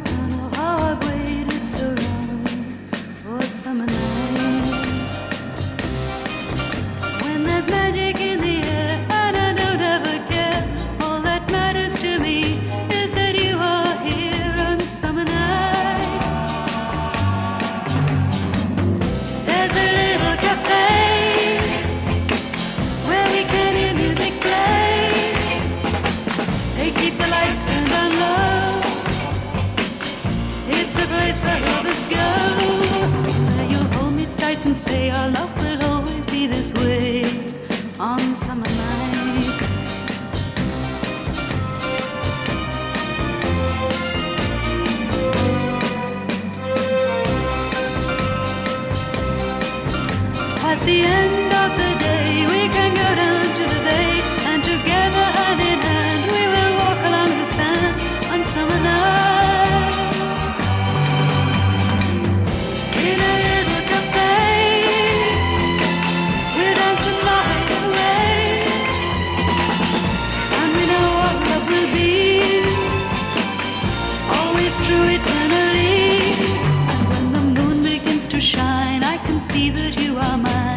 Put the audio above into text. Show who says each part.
Speaker 1: eyes. and say our love will always be this way on summer night. At the end of the always true eternally. And when the moon begins to shine, I can see that you are mine